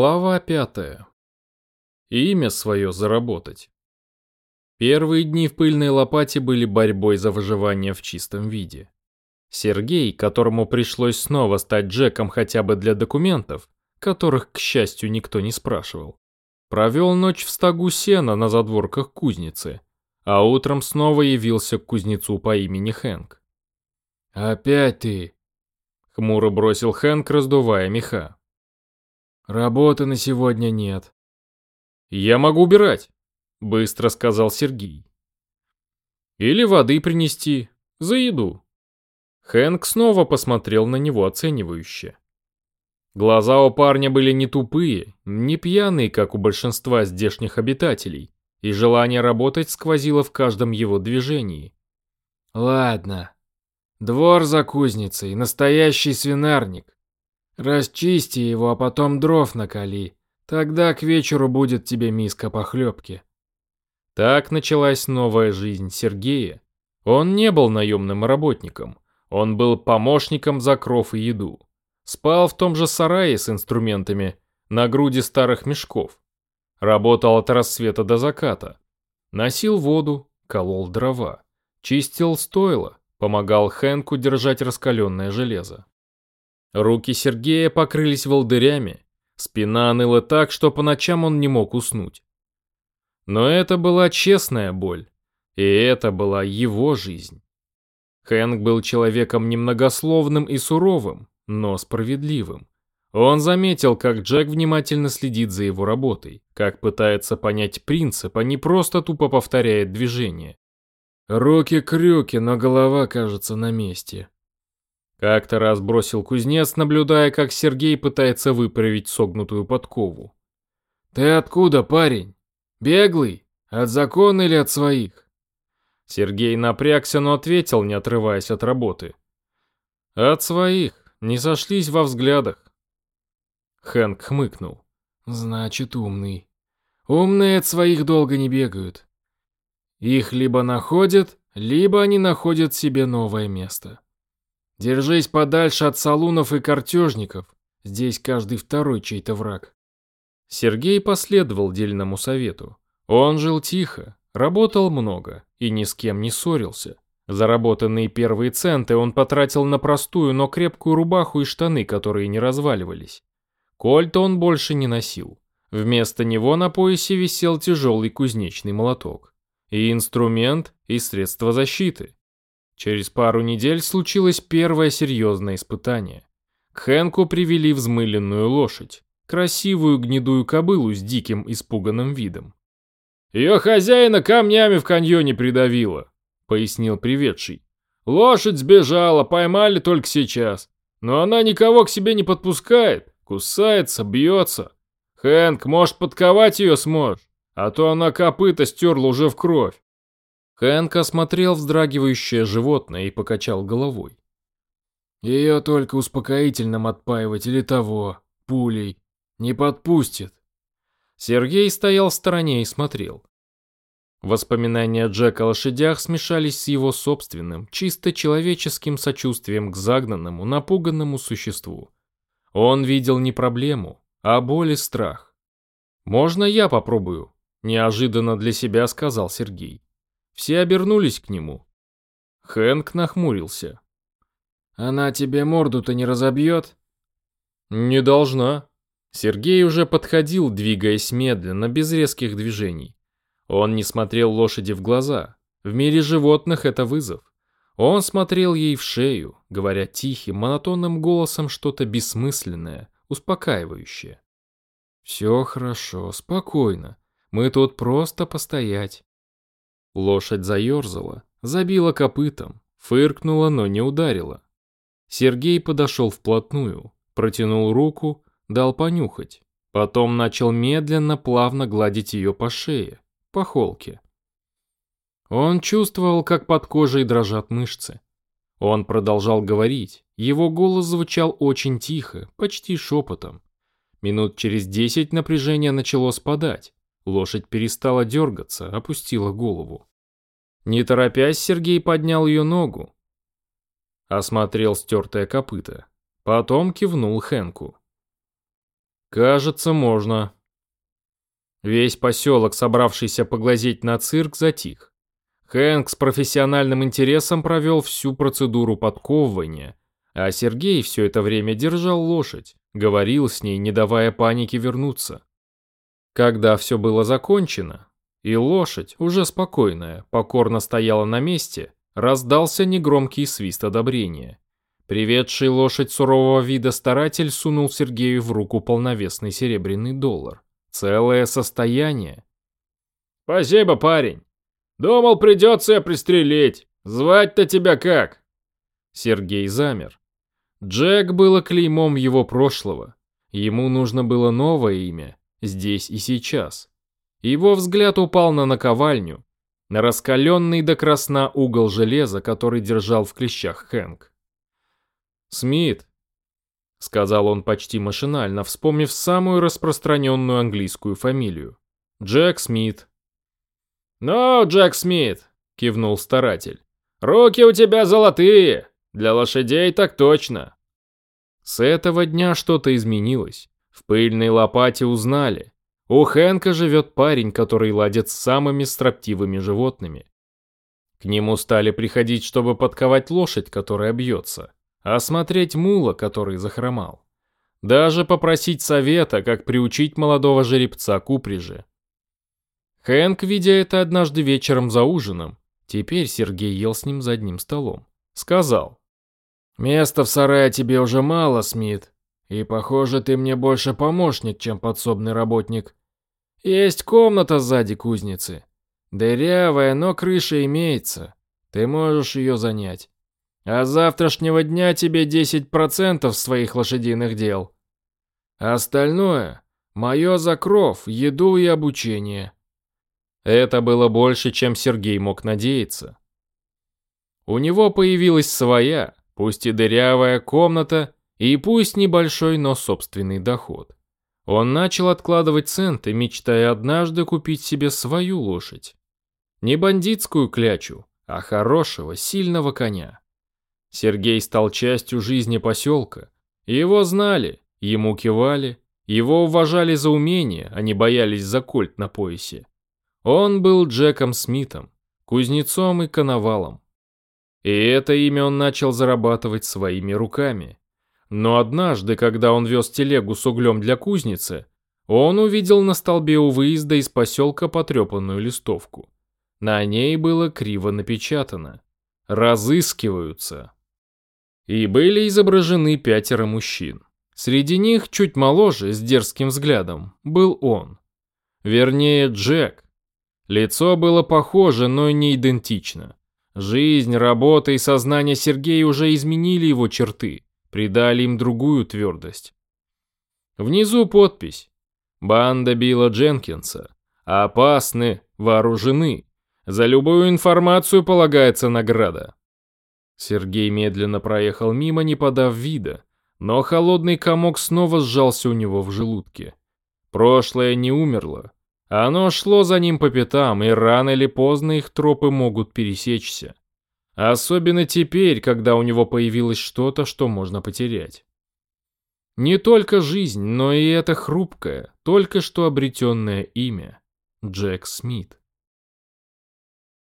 Глава пятая. Имя свое заработать. Первые дни в пыльной лопате были борьбой за выживание в чистом виде. Сергей, которому пришлось снова стать Джеком хотя бы для документов, которых, к счастью, никто не спрашивал, провел ночь в стогу сена на задворках кузницы, а утром снова явился к кузнецу по имени Хэнк. «Опять ты!» — хмуро бросил Хэнк, раздувая меха. Работы на сегодня нет. Я могу убирать, быстро сказал Сергей. Или воды принести, за еду. Хэнк снова посмотрел на него оценивающе. Глаза у парня были не тупые, не пьяные, как у большинства здешних обитателей, и желание работать сквозило в каждом его движении. «Ладно. Двор за кузницей, настоящий свинарник. Расчисти его, а потом дров накали. Тогда к вечеру будет тебе миска похлебки. Так началась новая жизнь Сергея. Он не был наемным работником. Он был помощником за кров и еду. Спал в том же сарае с инструментами, на груди старых мешков. Работал от рассвета до заката. Носил воду, колол дрова. Чистил стойло, помогал Хэнку держать раскаленное железо. Руки Сергея покрылись волдырями, спина ныла так, что по ночам он не мог уснуть. Но это была честная боль, и это была его жизнь. Хэнк был человеком немногословным и суровым, но справедливым. Он заметил, как Джек внимательно следит за его работой, как пытается понять принцип, а не просто тупо повторяет движение. Руки-крюки, но голова, кажется, на месте. Как-то раз бросил кузнец, наблюдая, как Сергей пытается выправить согнутую подкову. «Ты откуда, парень? Беглый? От закона или от своих?» Сергей напрягся, но ответил, не отрываясь от работы. «От своих. Не сошлись во взглядах». Хэнк хмыкнул. «Значит, умный. Умные от своих долго не бегают. Их либо находят, либо они находят себе новое место». Держись подальше от салунов и картежников. Здесь каждый второй чей-то враг. Сергей последовал дельному совету. Он жил тихо, работал много и ни с кем не ссорился. Заработанные первые центы он потратил на простую, но крепкую рубаху и штаны, которые не разваливались. Кольта он больше не носил. Вместо него на поясе висел тяжелый кузнечный молоток. И инструмент, и средства защиты. Через пару недель случилось первое серьезное испытание. К Хэнку привели взмыленную лошадь, красивую гнедую кобылу с диким испуганным видом. «Ее хозяина камнями в каньоне придавило», — пояснил приведший. «Лошадь сбежала, поймали только сейчас. Но она никого к себе не подпускает, кусается, бьется. Хэнк, может, подковать ее сможешь? А то она копыта стерла уже в кровь». Хэнк осмотрел вздрагивающее животное и покачал головой. Ее только успокоительным отпаивать или того, пулей. Не подпустит. Сергей стоял в стороне и смотрел. Воспоминания Джека о лошадях смешались с его собственным, чисто человеческим сочувствием к загнанному, напуганному существу. Он видел не проблему, а боль и страх. «Можно я попробую?» – неожиданно для себя сказал Сергей. Все обернулись к нему. Хэнк нахмурился. «Она тебе морду-то не разобьет?» «Не должна». Сергей уже подходил, двигаясь медленно, без резких движений. Он не смотрел лошади в глаза. В мире животных это вызов. Он смотрел ей в шею, говоря тихим, монотонным голосом что-то бессмысленное, успокаивающее. «Все хорошо, спокойно. Мы тут просто постоять. Лошадь заерзала, забила копытом, фыркнула, но не ударила. Сергей подошел вплотную, протянул руку, дал понюхать. Потом начал медленно, плавно гладить ее по шее, по холке. Он чувствовал, как под кожей дрожат мышцы. Он продолжал говорить, его голос звучал очень тихо, почти шепотом. Минут через десять напряжение начало спадать. Лошадь перестала дергаться, опустила голову. Не торопясь, Сергей поднял ее ногу. Осмотрел стертое копыто. Потом кивнул Хенку. Кажется, можно. Весь поселок, собравшийся поглазеть на цирк, затих. Хэнк с профессиональным интересом провел всю процедуру подковывания, а Сергей все это время держал лошадь, говорил с ней, не давая панике вернуться. Когда все было закончено, и лошадь, уже спокойная, покорно стояла на месте, раздался негромкий свист одобрения. Приведший лошадь сурового вида старатель сунул Сергею в руку полновесный серебряный доллар. Целое состояние. «Спасибо, парень. Думал, придется я пристрелить. Звать-то тебя как?» Сергей замер. Джек было клеймом его прошлого. Ему нужно было новое имя, здесь и сейчас. Его взгляд упал на наковальню, на раскаленный до красна угол железа, который держал в клещах Хэнк. «Смит», — сказал он почти машинально, вспомнив самую распространенную английскую фамилию. «Джек Смит». «Ну, Джек Смит», — кивнул старатель, — «руки у тебя золотые, для лошадей так точно». С этого дня что-то изменилось. В пыльной лопате узнали. У Хэнка живет парень, который ладит с самыми строптивыми животными. К нему стали приходить, чтобы подковать лошадь, которая бьется, осмотреть мула, который захромал. Даже попросить совета, как приучить молодого жеребца к упряжи. Хэнк, видя это однажды вечером за ужином, теперь Сергей ел с ним за одним столом, сказал. «Места в сарае тебе уже мало, Смит, и, похоже, ты мне больше помощник, чем подсобный работник. Есть комната сзади кузницы. Дырявая, но крыша имеется. Ты можешь ее занять. А с завтрашнего дня тебе 10% своих лошадиных дел. Остальное – мое закров, еду и обучение. Это было больше, чем Сергей мог надеяться. У него появилась своя, пусть и дырявая комната, и пусть небольшой, но собственный доход. Он начал откладывать центы, мечтая однажды купить себе свою лошадь. Не бандитскую клячу, а хорошего, сильного коня. Сергей стал частью жизни поселка. Его знали, ему кивали, его уважали за умение, а не боялись за кольт на поясе. Он был Джеком Смитом, кузнецом и коновалом. И это имя он начал зарабатывать своими руками. Но однажды, когда он вез телегу с углем для кузницы, он увидел на столбе у выезда из поселка потрепанную листовку. На ней было криво напечатано «Разыскиваются». И были изображены пятеро мужчин. Среди них, чуть моложе, с дерзким взглядом, был он. Вернее, Джек. Лицо было похоже, но не идентично. Жизнь, работа и сознание Сергея уже изменили его черты придали им другую твердость. Внизу подпись. Банда Билла Дженкинса. Опасны, вооружены. За любую информацию полагается награда. Сергей медленно проехал мимо, не подав вида, но холодный комок снова сжался у него в желудке. Прошлое не умерло. Оно шло за ним по пятам, и рано или поздно их тропы могут пересечься. Особенно теперь, когда у него появилось что-то, что можно потерять. Не только жизнь, но и это хрупкое, только что обретенное имя – Джек Смит.